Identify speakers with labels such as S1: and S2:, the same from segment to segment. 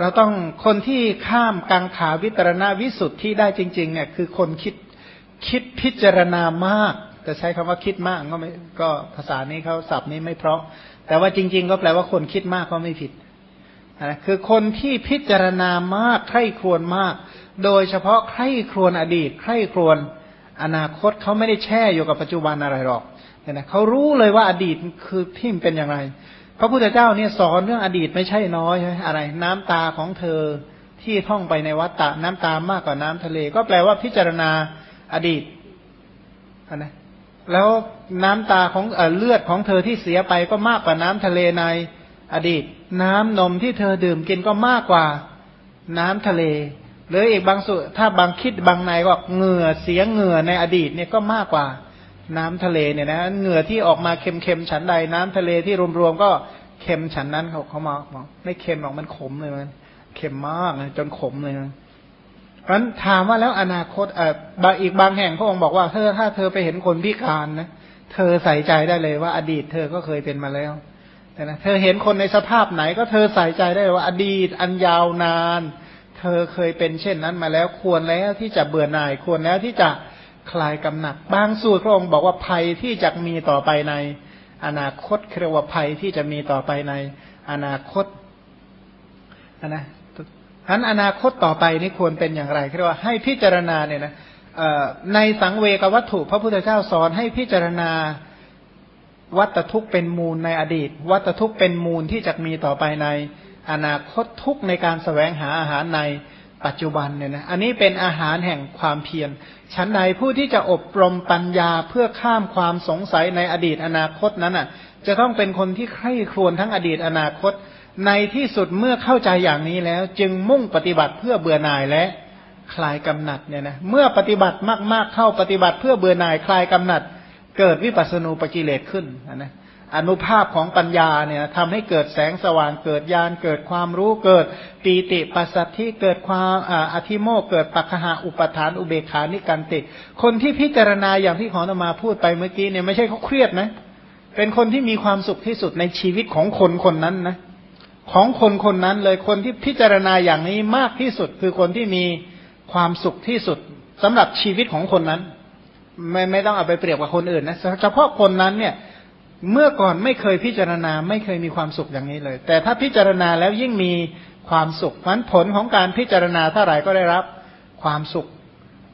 S1: เราต้องคนที่ข้ามกังขาวิตรณวิสุทธิได้จริง ๆ เนี่ย คือคนคิดคิดพิจารณามาก แต่ใช้คำว่าคิดมากก็ไม่ก็ภาษานี้เขาศัพท์นี้ไม่เพราะ แต่ว่าจริง ๆ ก็แปลว่าคนคิดมากก็ไม่ผิดนะคือคนที่พิจารณามากใคร่ครวญมาก โดยเฉพาะใคร่ครวญอดีต ใคร่ครวญอนาคตเขาไม่ได้แช่อยู่กับปัจจุบันอะไรหรอกเนี่ยนะเขารู้เลยว่าอดีตคือที่มันเป็นอย่างไร พระพุทธเจ้าเนี่ยสอนเรื่องอดีตไม่ใช่น้อยอะไร น้ำตาของเธอที่ท่องไปในวัฏฏะน้ำตามากกว่าน้ำทะเล ก็แปลว่าพิจารณาอดีตนะแล้วน้ำตาของเลือดของเธอที่เสียไปก็มากกว่าน้ำทะเลในอดีต น้ำนมที่เธอดื่มกินก็มากกว่าน้ำทะเลหรืออีกบางส่วนถ้าบางคิดบางในก็เหงื่อเสียเหงื่อในอดีตเนี่ยก็มากกว่า น้ำทะเลเนี่ยนะเหงื่อที่ออกมาเค็มๆฉันใดน้ำทะเลที่รวมๆก็เค็มฉันนั้นเขาเขามาบอกไม่เค็มหรอกมันขมเลยมันเค็มมากจนขมเลยนะเพราะนั้นถามว่าแล้วอนาคตเอ่อบางอีกบางแห่งพระองค์บอกว่าเธอถ้าเธอไปเห็นคนพิการนะเธอใส่ใจได้เลยว่าอดีตเธอก็เคยเป็นมาแล้วแต่นะเธอเห็นคนในสภาพไหนก็เธอใส่ใจได้ว่าอดีตอันยาวนาน เธอเคยเป็นเช่นนั้นมาแล้ว ควรแล้วที่จะเบื่อหน่าย ควรแล้วที่จะ คลายกำหนัดบางสูตรพระองค์บอกว่าภัยที่จะมีต่อไปใน อนาคตเรียกว่าภัยที่จะมีต่อไปในอนาคตนะทั้นอนาคตต่อไปนี่ควรเป็นอย่างไรเรียกว่าให้พิจารณาเนี่ยนะในสังเวกวัตถุพระพุทธเจ้าสอนให้พิจารณาวัตทุกเป็นมูลในอดีต วัตทุกเป็นมูลที่จะมีต่อไปใน อนาคตทุกในการสแสวงหาอาหารใน ปัจจุบันเนี่ยนะ อันนี้เป็นอาหารแห่งความเพียรชั้นใดผู้ที่จะอบรมปัญญาเพื่อข้ามความสงสัยในอดีตอนาคตนั้นอะ จะต้องเป็นคนที่ใคร่ครวญทั้งอดีตอนาคต ในที่สุดเมื่อเข้าใจอย่างนี้แล้ว จึงมุ่งปฏิบัติเพื่อเบื่อหน่ายและคลายกำหนัดเนี่ยนะเมื่อปฏิบัติมากๆเข้าปฏิบัติเพื่อเบื่อหน่ายคลายกำหนัด เกิดวิปัสสนูปกิเลสขึ้นนะ อนุภาพของปัญญาเนี่ยทำให้เกิดแสงสว่างเกิดญาณเกิดความรู้เกิดปีติปัสสัทธิเกิดความอธิโมกเกิดปัจหาอุปทานอุเบขานิกันติ คนที่พิจารณาอย่างที่ขอนมาพูดไปเมื่อกี้เนี่ยไม่ใช่เขาเครียดนะ เป็นคนที่มีความสุขที่สุดในชีวิตของคนคนนั้นนะ ของคนคนนั้นเลยคนที่พิจารณาอย่างนี้มากที่สุด คือคนที่มีความสุขที่สุดสำหรับชีวิตของคนนั้น ไม่ไม่ต้องเอาไปเปรียบกับคนอื่นนะเฉพาะคนนั้นเนี่ย เมื่อก่อนไม่เคยพิจารณาไม่เคยมีความสุขอย่างนี้เลย แต่ถ้าพิจารณาแล้วยิ่งมีความสุขมันผลของการพิจารณาเท่าไหร่ก็ได้รับความสุข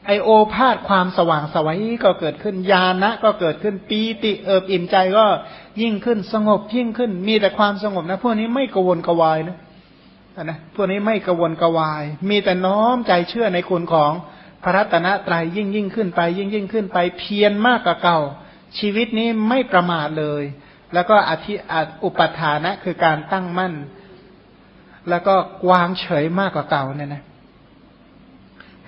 S1: ไอโอภาษความสว่างสวัยก็เกิดขึ้นญาณะก็เกิดขึ้นปีติเอิบอิ่มใจก็ยิ่งขึ้นสงบยิ่งขึ้น มีแต่ความสงบนะพวกนี้ไม่กวนกวายนะนะพวกนี้ไม่กวนกวาย มีแต่น้อมใจเชื่อในคุณของพระรัตนตรัยยิ่งยิ่งขึ้นไป ยิ่งยิ่งขึ้นไปเพียรมากกว่าเก่า ชีวิตนี้ไม่ประมาทเลย แล้วก็อธิอุปทานะคือการตั้งมั่น แล้วก็วางเฉยมากกว่าเก่าเนี่ยนะ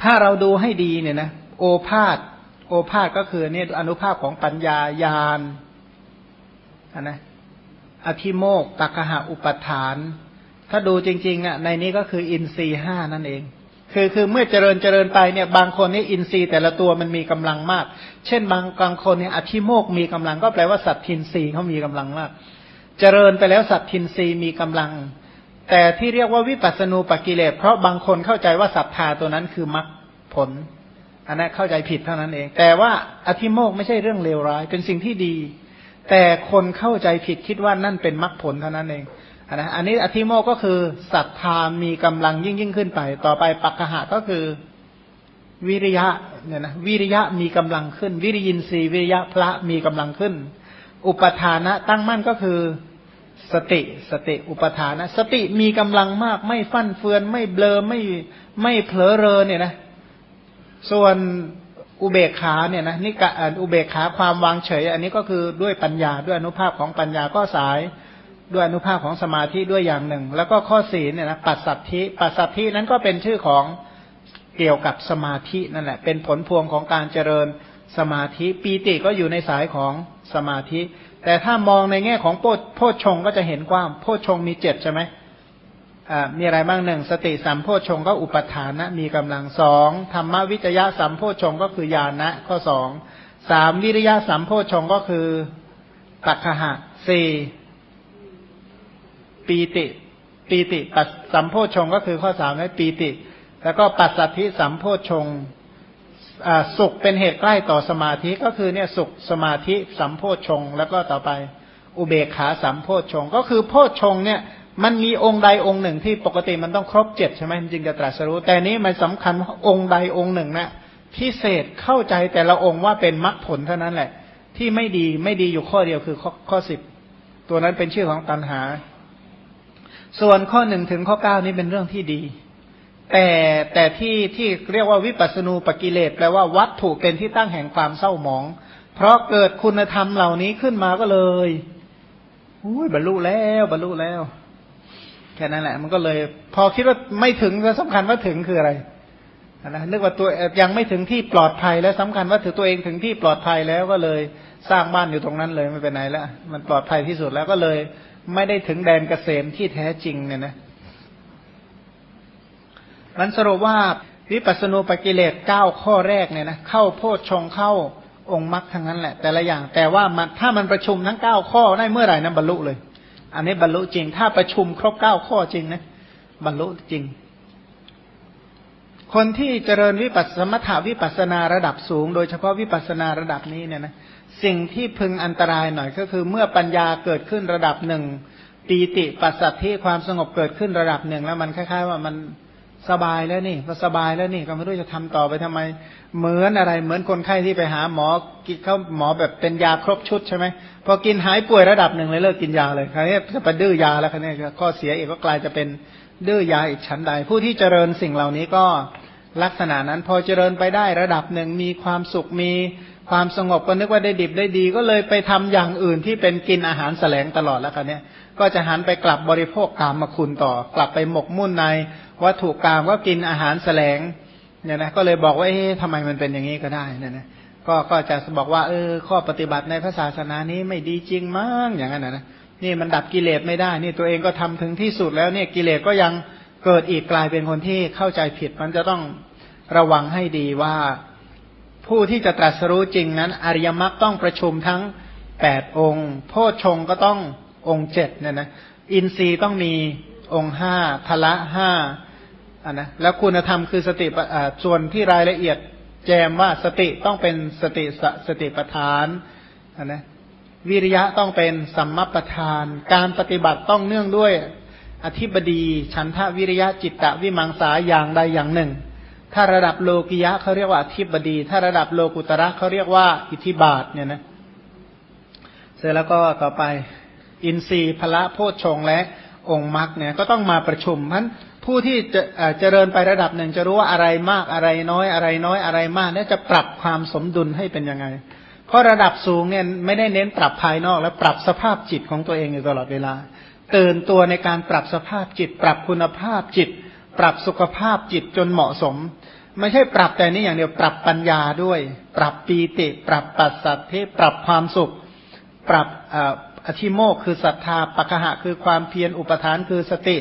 S1: ถ้าเราดูให้ดีเนี่ยนะโอภาษโอภาษก็คือเนี่ยอนุภาพของปัญญายานนะอธิโมกตักหะอุปทาน ถ้าดูจริงๆอะในนี้ก็คืออินทรีห้านั่นเอง คือคือเมื่อเจริญเจริญไปเนี่ยบางคนนี่อินทรีย์แต่ละตัวมันมีกำลังมาก เช่นบางบางคนเนี่ยอธิโมกมีกำลังก็แปลว่าสัตทินรีเขามีกำลังมาก เจริญไปแล้วสัตทินรีมีกำลัง แต่ที่เรียกว่าวิปัสสนูปกิเลสเพราะบางคนเข้าใจว่าศรัทธาตัวนั้นคือมรรคผลอันนั้นเข้าใจผิดเท่านั้นเอง แต่ว่าอธิโมกไม่ใช่เรื่องเลวร้ายเป็นสิ่งที่ดี แต่คนเข้าใจผิดคิดว่านั่นเป็นมรรคผลเท่านั้นเอง นะอันนี้อธิโมก็คือศรัทธามีกำลังยิ่งยิ่งขึ้นไป ต่อไปปักหะก็คือวิริยะเนี่ยนะวิริยะมีกำลังขึ้น วิริยินทรีย์วิริยะพระมีกำลังขึ้น อุปทานะตั้งมั่นก็คือสติสติอุปทานะ สติมีกำลังมาก ไม่ฟั่นเฟือน ไม่เบลอไม่ไม่เผลอเรอเนี่ยนะ ส่วนอุเบกขาเนี่ยนะนี่กะอุเบกขาความวางเฉย อันนี้ก็คือด้วยปัญญาด้วยอนุภาพของปัญญาก็สาย ด้วยอนุภาพของสมาธิด้วยอย่างหนึ่ง แล้วก็ข้อสี่เนี่ยนะปัสสัทธิปัสสัทธินั้นก็เป็นชื่อของเกี่ยวกับสมาธินั่นแหละ เป็นผลพวงของการเจริญสมาธิปีติก็อยู่ในสายของสมาธิ แต่ถ้ามองในแง่ของโพชฌงก็จะเห็นกว้างโพชฌงมีเจ็ดใช่ไหมมีอะไรบ้างหนึ่งสติสัมโพชฌงก็อุปทานะมีกำลังสองธรรมวิจยะสัมโพชฌงก็คือญาณนะข้อสองสามวิริยะสัมโพชฌงก็คือตักขะสี่ ปีติ ปีติปัสสัมโพชงก็คือข้อสามให้ปีติ แล้วก็ปัสสัทธิสัมโพชงสุขเป็นเหตุใกล้ต่อสมาธิก็คือเนี่ยสุขสมาธิสัมโพชงแล้วก็ต่อไปอุเบกขาสัมโพชงก็คือโพชงเนี่ยมันมีองค์ใดองค์หนึ่งที่ปกติมันต้องครบเจ็ดใช่ไหมจริงจะตรัสรู้ แต่นี้มันสำคัญว่าองค์ใดองค์หนึ่งนะพิเศษเข้าใจแต่ละองค์ว่าเป็นมรรคผลเท่านั้นแหละ ที่ไม่ดีไม่ดีอยู่ข้อเดียวคือข้อข้อสิบตัวนั้นเป็นชื่อของตัณหา ส่วนข้อหนึ่งถึงข้อเก้านี้เป็นเรื่องที่ดี แต่แต่ที่ที่เรียกว่าวิปัสสนูปกิเลสแปลว่าวัตถุเป็นที่ตั้งแห่งความเศร้าหมอง เพราะเกิดคุณธรรมเหล่านี้ขึ้นมาก็เลยอุ้ยบรรลุแล้วบรรลุแล้ว แค่นั้นแหละ มันก็เลย พอคิดว่าไม่ถึงแล้วสำคัญว่าถึงคืออะไรนะนึกว่าตัวยังไม่ถึงที่ปลอดภัยแล้วสำคัญว่าถือตัวเองถึงที่ปลอดภัยแล้วก็เลยสร้างบ้านอยู่ตรงนั้นเลยไม่เป็นไรแล้วมันปลอดภัยที่สุดแล้วก็เลย ไม่ได้ถึงแดนเกษมที่แท้จริงเนี่ยนะมันสรุปว่าวิปัสสนูปกิเลสเก้าข้อแรกเนี่ยนะเข้าโพชฌงเข้าองค์มรรคทั้งนั้นแหละ แต่ละอย่าง แต่ว่ามันถ้ามันประชุมทั้งเก้าข้อได้เมื่อไหร่นะบรรลุเลย อันนี้บรรลุจริง ถ้าประชุมครบเก้าข้อจริงนะบรรลุจริง คนที่เจริญวิปัสสมถาวิปัสนาระดับสูง โดยเฉพาะวิปัสนาระดับนี้เนี่ยนะ สิ่งที่พึงอันตรายหน่อยก็คือ เมื่อปัญญาเกิดขึ้นระดับหนึ่งปีติปัสสัทธิความสงบเกิดขึ้นระดับหนึ่งแล้วมันคล้าย ๆ ว่ามันสบายแล้วนี่ก็สบายแล้วนี่ก็ไม่รู้จะทำต่อไปทำไม เหมือนอะไร เหมือนคนไข้ที่ไปหาหมอกินเขาหมอแบบเป็นยาครบชุดใช่ไหมพอกินหายป่วยระดับหนึ่งเลยเลิกกินยาเลยคราวนี้จะไปดื้อยาแล้วคราวนี้ข้อเสียอีกก็กลายจะเป็นดื้อยาอีกชั้นใด ผู้ที่เจริญสิ่งเหล่านี้ก็ลักษณะนั้นพอเจริญไปได้ระดับหนึ่งมีความสุขมี ความสงบก็นึกว่าได้ดิบได้ดี ก็เลยไปทำอย่างอื่นที่เป็นกินอาหารแสลงตลอดแล้วครับเนี่ยก็จะหันไปกลับบริโภคกามมาคุณต่อ กลับไปหมกมุ่นในวัตถุกรรมก็กินอาหารแสลงเนี่ยนะก็เลยบอกว่าเอ๊ะทำไมมันเป็นอย่างนี้ก็ได้เนี่ยนะก็ก็จะบอกว่าเออข้อปฏิบัติในพระศาสนานี้ไม่ดีจริงมั้งอย่างนั้นนะนี่มันดับกิเลสไม่ได้ นี่ตัวเองก็ทำถึงที่สุดแล้วเนี่ยกิเลสก็ยังเกิดอีกกลายเป็นคนที่เข้าใจผิด มันจะต้องระวังให้ดีว่า ผู้ที่จะตรัสรู้จริงนั้น อริยมรรคต้องประชุมทั้งแปดองค์ โพชงก็ต้ององค์เจ็ดเนี่ยนะอินทรีย์ต้องมีองค์ห้าพละห้าอ่านะแล้วคุณธรรมคือสติส่วนที่รายละเอียดแจมว่าสติต้องเป็นสติสสติปทานอ่านะวิริยะต้องเป็นสัมมาปทาน การปฏิบัติต้องเนื่องด้วยอธิบดี ฉันทะวิริยะจิตตะวิมังสาอย่างใดอย่างหนึ่ง ถ้าระดับโลกิยะเขาเรียกว่าอธิบดี ถ้าระดับโลกุตระเขาเรียกว่าอิทธิบาทเนี่ยนะเสร็จแล้วก็ต่อไป อินทรีย์พละโพชฌงและองค์มรรคเนี่ยก็ต้องมาประชุมเพราะผู้ที่จะเจริญไประดับหนึ่งจะรู้ว่าอะไรมากอะไรน้อยอะไรน้อยอะไรมากเนี่ยจะปรับความสมดุลให้เป็นยังไง เพราะระดับสูงเนี่ยไม่ได้เน้นปรับภายนอก และปรับสภาพจิตของตัวเองอยู่ตลอดเวลา เตื่นตัวในการปรับสภาพจิต ปรับคุณภาพจิต ปรับสุขภาพจิตจนเหมาะสม ไม่ใช่ปรับแต่นี้อย่างเดียวปรับปัญญาด้วย ปรับปีติ ปรับปัสสัทธิปรับความสุข ปรับอธิโมกคือศรัทธาปัจหะคือความเพียรอุปทานคือสติ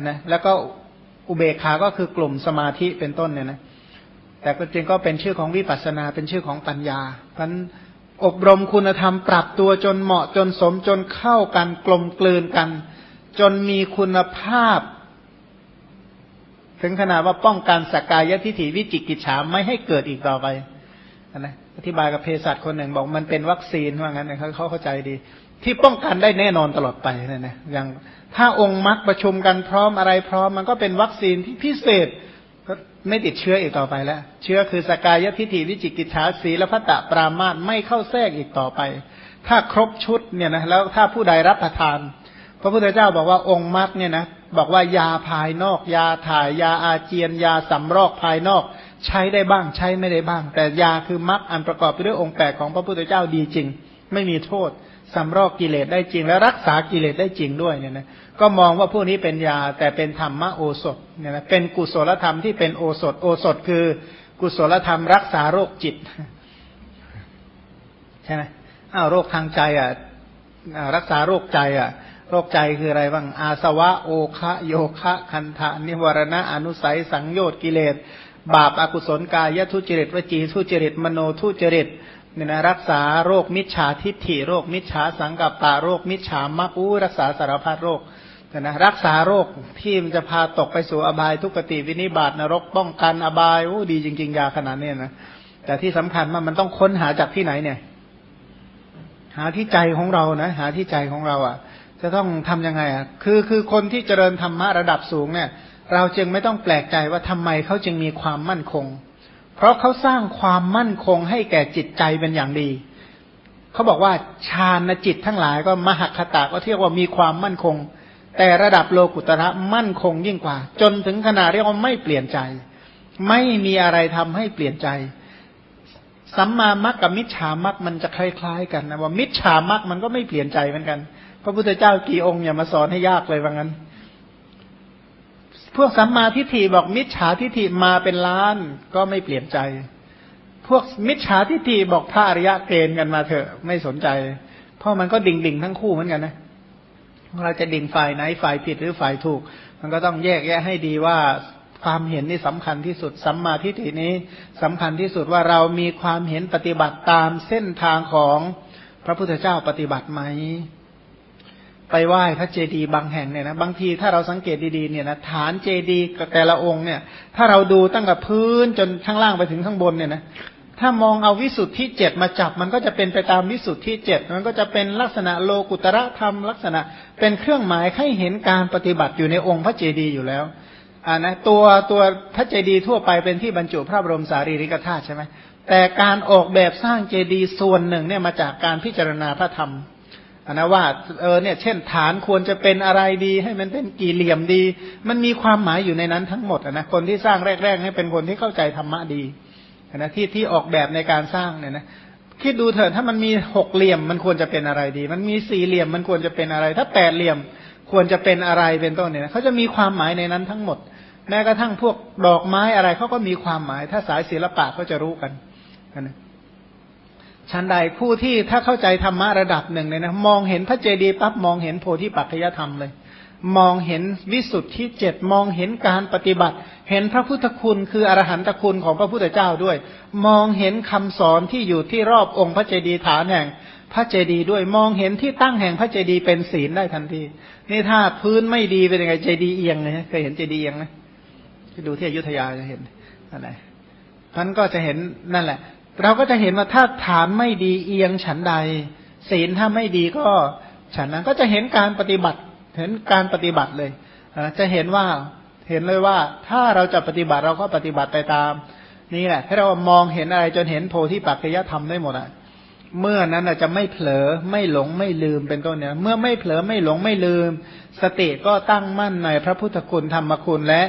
S1: นะแล้วก็อุเบกขาก็คือกลุ่มสมาธิเป็นต้นเนี่ยนะแต่จริงก็เป็นชื่อของวิปัสสนาเป็นชื่อของปัญญาเพราะอบรมคุณธรรมปรับตัวจนเหมาะจนสมจนเข้ากันกลมกลืนกัน จนมีคุณภาพ ถึงขนาดว่าป้องกันสกกายทิฏฐิวิจิกิจฉาไม่ให้เกิดอีกต่อไปนะอธิบายกับเภสัชคนหนึ่งบอกมันเป็นวัคซีนว่างั้นเขาเขาเข้าใจดี ที่ป้องกันได้แน่นอนตลอดไปนะนะอย่างถ้าองค์มรรคประชุมกันพร้อมอะไรพร้อม มันก็เป็นวัคซีนที่พิเศษก็ไม่ติดเชื้ออีกต่อไปแล้ว เชื้อคือสกายทิฏฐิวิจิกิจฉาสีและพัตตปรามาตไม่เข้าแทรกอีกต่อไป ถ้าครบชุดเนี่ยนะแล้วถ้าผู้ใดรับประทาน พระพุทธเจ้าบอกว่าองค์มรรคเนี่ยนะบอกว่ายาภายนอก ยาถ่ายยาอาเจียน ยาสำรอกภายนอก ใช้ได้บ้างใช้ไม่ได้บ้าง แต่ยาคือมรรคอันประกอบไปด้วยองค์แปดของพระพุทธเจ้าดีจริง ไม่มีโทษสำรอกกิเลสได้จริง และรักษากิเลสได้จริงด้วยเนี่ยนะก็มองว่าพวกนี้เป็นยาแต่เป็นธรรมะโอสถเนี่ยนะเป็นกุศลธรรมที่เป็นโอสถโอสถคือกุศลธรรมรักษาโรคจิตใช่ไหมอ้าวโรคทางใจอะรักษาโรคใจอะ รคใจคืออะไรบ้าง อาสวะโอคะโยคะคันธะนิวรณะอนุสัยสังโยชน์กิเลส บาปอากุศลกายทุจริตวจีทุจริตมโนทุจริตเนี่ยนะรักษาโรคมิจฉาทิฏฐิโรคมิจฉาสังกัปปะโรคมิจฉามักอู้รักษาสารพัดโรคนะรักษาโรคที่มันจะพาตกไปสู่อบายทุกติวินิบาตนรกป้องกันอบายโอ้ดีจริง ๆ ยาขนาดนี้นะแต่ที่สำคัญว่ามันต้องค้นหาจากที่ไหนเนี่ย หาที่ใจของเรานะหาที่ใจของเราอะ จะต้องทํำยังไงอะ คือคือคนที่เจริญธรรมะระดับสูงเนี่ย เราจึงไม่ต้องแปลกใจว่าทำไมเขาจึงมีความมั่นคง เพราะเขาสร้างความมั่นคงให้แก่จิตใจเป็นอย่างดี เขาบอกว่าฌานจิตทั้งหลายก็มหคตาก็เทียกว่ามีความมั่นคง แต่ระดับโลกุตระมั่นคงยิ่งกว่า จนถึงขนาดเรียกว่าไม่เปลี่ยนใจ ไม่มีอะไรทำให้เปลี่ยนใจสัมมามัคกับมิจฉามัคมันจะคล้าย ๆ กันนะว่ามิจฉามัคมันก็ไม่เปลี่ยนใจเหมือนกัน พระพุทธเจ้ากี่องค์อย่ามาสอนให้ยากเลยว่างั้น พวกสัมมาทิฏฐิบอกมิจฉาทิฏฐิมาเป็นล้านก็ไม่เปลี่ยนใจ พวกมิจฉาทิฏฐิบอกพระอริยะเกณฑ์กันมาเถอะไม่สนใจ เพราะมันก็ดิ่งดิ่งทั้งคู่เหมือนกันนะเราจะดิ่งฝ่ายไหนฝ่ายผิดหรือฝ่ายถูก มันก็ต้องแยกแยะให้ดีว่าความเห็นนี่สำคัญที่สุดสัมมาทิฏฐินี้สำคัญที่สุดว่าเรามีความเห็นปฏิบัติตามเส้นทางของพระพุทธเจ้าปฏิบัติไหม ไปไหว้พระเจดีย์บางแห่งเนี่ยนะบางทีถ้าเราสังเกตดีๆเนี่ยนะฐานเจดีย์แต่ละองค์เนี่ย ถ้าเราดูตั้งแต่พื้นจนข้างล่างไปถึงข้างบนเนี่ยนะถ้ามองเอาวิสุทธิเจ็ดมาจับมันก็จะเป็นไปตามวิสุทธิเจ็ดมันก็จะเป็นลักษณะโลกุตระธรรมลักษณะเป็นเครื่องหมายให้เห็นการปฏิบัติอยู่ในองค์พระเจดีย์อยู่แล้วอ่านะตัวตัวพระเจดีย์ทั่วไปเป็นที่บรรจุพระบรมสารีริกธาตุใช่ไหมแต่การออกแบบสร้างเจดีย์ส่วนหนึ่งเนี่ยมาจากการพิจารณาพระธรรม นนะว่าเออเนี่ยเช่นฐานควรจะเป็นอะไรดี ให้มันเป็นกี่เหลี่ยมดี มันมีความหมายอยู่ในนั้นทั้งหมดนะคนที่สร้างแรก ๆ ให้เป็นคนที่เข้าใจธรรมะดีนะที่ที่ออกแบบในการสร้างเนี่ยนะคิดดูเถิดถ้ามันมีหกเหลี่ยมมันควรจะเป็นอะไรดี มันมีสี่เหลี่ยมมันควรจะเป็นอะไร ถ้าแปดเหลี่ยมควรจะเป็นอะไรเป็นต้นเนี่ยเขาจะมีความหมายในนั้นทั้งหมด แม้กระทั่งพวกดอกไม้อะไรเขาก็มีความหมาย ถ้าสายศิลปะเขาจะรู้กันนะ ชั้นใดผู้ที่ถ้าเข้าใจธรรมะระดับหนึ่งเลยนะมองเห็นพระเจดีย์ปั๊บมองเห็นโพธิปัจจยธรรมเลย มองเห็นวิสุทธิเจ็ดมองเห็นการปฏิบัติ เห็นพระพุทธคุณคืออรหันตคุณของพระพุทธเจ้าด้วย มองเห็นคำสอนที่อยู่ที่รอบองค์พระเจดีย์ฐานแห่ง พระเจดีย์ด้วยมองเห็นที่ตั้งแห่งพระเจดีย์เป็นศีลได้ทันทีนี่ถ้าพื้นไม่ดีเป็นยังไงเจดีย์เอียงเลยเคยเห็นเจดีย์เอียงไหมดูที่อยุธยาจะเห็นอะไรท่านก็จะเห็นนั่นแหละ เราก็จะเห็นว่าถ้าฐานไม่ดีเอียงฉันใด ศีลถ้าไม่ดีก็ฉันนั้นก็จะเห็นการปฏิบัติ เห็นการปฏิบัติเลยจะเห็นว่าเห็นเลยว่าถ้าเราจะปฏิบัติเราก็ปฏิบัติไปตาม นี่แหละให้เรามองเห็นอะไรจนเห็นโพธิปัจจยธรรมได้หมดอะเมื่อนั้นจะไม่เผลอไม่หลงไม่ลืมเป็นต้นเนี่ย เมื่อไม่เผลอไม่หลงไม่ลืม สติก็ตั้งมั่นในพระพุทธคุณธรรมคุณและ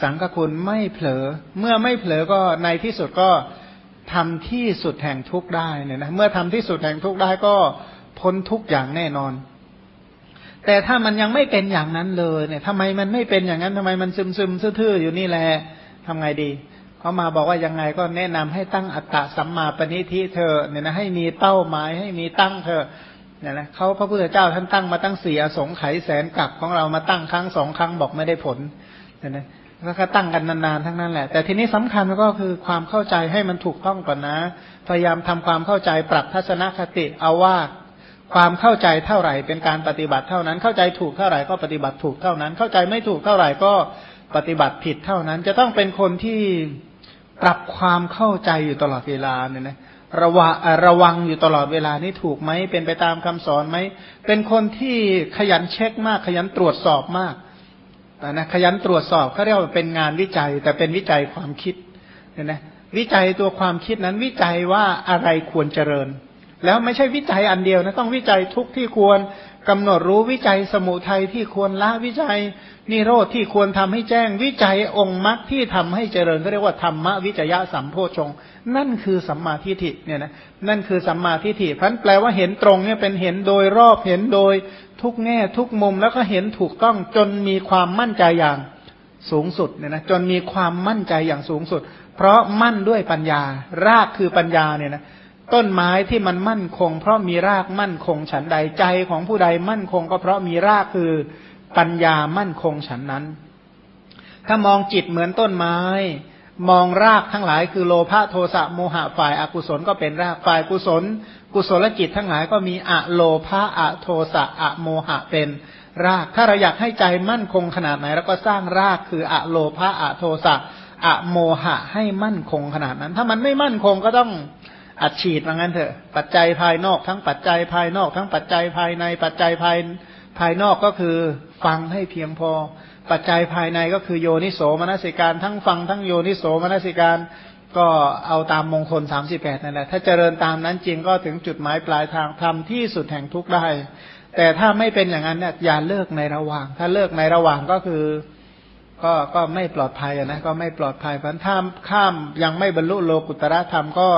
S1: สังฆคุณไม่เผลอ เมื่อไม่เผลอก็ในที่สุดก็ ทำที่สุดแห่งทุกได้เนี่ยนะเมื่อทำที่สุดแห่งทุกได้ก็พ้นทุกอย่างแน่นอน แต่ถ้ามันยังไม่เป็นอย่างนั้นเลยเนี่ยทำไมมันไม่เป็นอย่างนั้นทำไมมันซึมซึมซื่อๆอยู่นี่แหละทำไงดีเขามาบอกว่ายังไงก็แนะนำให้ตั้งอัตตะสัมมาปณิทิเธอเนี่ยนะให้มีเป้าหมายให้มีตั้งเธอเนี่ยนะเขาพระพุทธเจ้าท่านตั้งมาตั้งสี่อสงไขยแสนกับของเรามาตั้งครั้งสองครั้งบอกไม่ได้ผลเนี่ยนะ ก็ตั้งกันนานๆทั้งนั้นแหละ แต่ทีนี้สำคัญก็คือความเข้าใจให้มันถูกต้องก่อนนะ พยายามทำความเข้าใจปรับทัศนคติเอาว่าความเข้าใจเท่าไหร่เป็นการปฏิบัติเท่านั้น เข้าใจถูกเท่าไหร่ก็ปฏิบัติถูกเท่านั้น เข้าใจไม่ถูกเท่าไหร่ก็ปฏิบัติผิดเท่านั้น จะต้องเป็นคนที่ปรับความเข้าใจอยู่ตลอดเวลาเนี่ยนะระวังระวังอยู่ตลอดเวลานี่ถูกไหมเป็นไปตามคำสอนไหมเป็นคนที่ขยันเช็คมากขยันตรวจสอบมาก นะขยันตรวจสอบเขาเรียกว่าเป็นงานวิจัย แต่เป็นวิจัยความคิดเนี่ยนะวิจัยตัวความคิดนั้นวิจัยว่าอะไรควรเจริญ แล้วไม่ใช่วิจัยอันเดียวนะต้องวิจัยทุกที่ควร กำหนดรู้วิจัยสมุทัยที่ควรละวิจัยนิโรธที่ควรทำให้แจ้งวิจัยองค์มรรคที่ทำให้เจริญก็เรียกว่าธรรมวิจยะสัมโพชงนั่นคือสัมมาทิฏฐิเนี่ยนะนั่นคือสัมมาทิฏฐิพันแปลว่าเห็นตรงเนี่ยเป็นเห็นโดยรอบเห็นโดยทุกแง่ทุกมุมแล้วก็เห็นถูกต้องจนมีความมั่นใจอย่างสูงสุดเนี่ยนะจนมีความมั่นใจอย่างสูงสุด เพราะมั่นด้วยปัญญารากคือปัญญาเนี่ยนะ ต้นไม้ที่มันมั่นคง เพราะมีรากมั่นคงฉันใดใจของผู้ใดมั่นคงก็เพราะมีรากคือปัญญามั่นคงฉันนั้น ถ้ามองจิตเหมือนต้นไม้ มองรากทั้งหลายคือโลภะโทสะโมหะฝ่ายอากุศลก็เป็นรากฝ่ายกุศล กุศลจิตทั้งหลายก็มีอะโลภะอะโทสะอะโมหะเป็นราก ถ้าเราอยากให้ใจมั่นคงขนาดไหนเราก็สร้างรากคืออะโลภะอะโทสะอะโมหะให้มั่นคงขนาดนั้น ถ้ามันไม่มั่นคงก็ต้อง อัดฉีดว่างั้นเถอะ ปัจจัยภายนอกทั้งปัจจัยภายนอกทั้งปัจจัยภายในปัจจัยภายภายนอกก็คือฟังให้เพียงพอ ปัจจัยภายในก็คือโยนิโสมนสิการ ทั้งฟังทั้งโยนิโสมนสิการ ก็เอาตามมงคลสามสิบแปดนั่นแหละถ้าเจริญตามนั้นจริงก็ถึงจุดหมายปลายทางทำที่สุดแห่งทุกได้ แต่ถ้าไม่เป็นอย่างนั้นเนี่ยอย่าเลิกในระหว่าง ถ้าเลิกในระหว่างก็คือก็ก็ไม่ปลอดภัยนะก็ไม่ปลอดภัยเพราะถ้าข้ามยังไม่บรรลุโลกุตระธรรมก็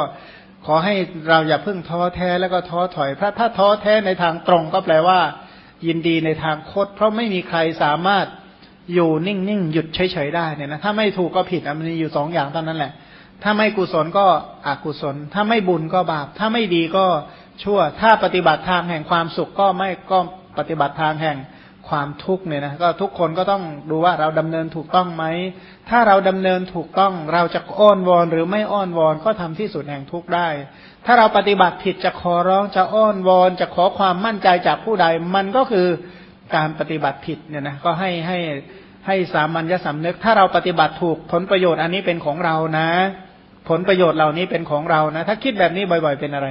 S1: ขอให้เราอย่าเพิ่งท้อแท้แล้วก็ท้อถอยพระถ้าท้อแท้ในทางตรงก็แปลว่า ยินดีในทางคด เพราะไม่มีใครสามารถอยู่นิ่งๆหยุดเฉยๆได้เนี่ยนะถ้าไม่ถูกก็ผิดมันมีอยู่สองอย่างเท่านั้นแหละ ถ้าไม่กุศลก็อกุศล ถ้าไม่บุญก็บาป ถ้าไม่ดีก็ชั่ว ถ้าปฏิบัติทางแห่งความสุขก็ไม่ก็ปฏิบัติทางแห่ง ความทุกข์เนี่ยนะก็ทุกคนก็ต้องดูว่าเราดำเนินถูกต้องไหม ถ้าเราดำเนินถูกต้องเราจะอ้อนวอนหรือไม่อ้อนวอนก็ทำที่สุดแห่งทุกข์ได้ ถ้าเราปฏิบัติผิดจะขอร้องจะอ้อนวอน จะขอความมั่นใจจากผู้ใด มันก็คือการปฏิบัติผิดเนี่ยนะก็ให้ให้ให้สามัญญสำนึก ถ้าเราปฏิบัติถูกผลประโยชน์อันนี้เป็นของเรานะ ผลประโยชน์เหล่านี้เป็นของเรานะ ถ้าคิดแบบนี้บ่อย ๆ เป็นอะไร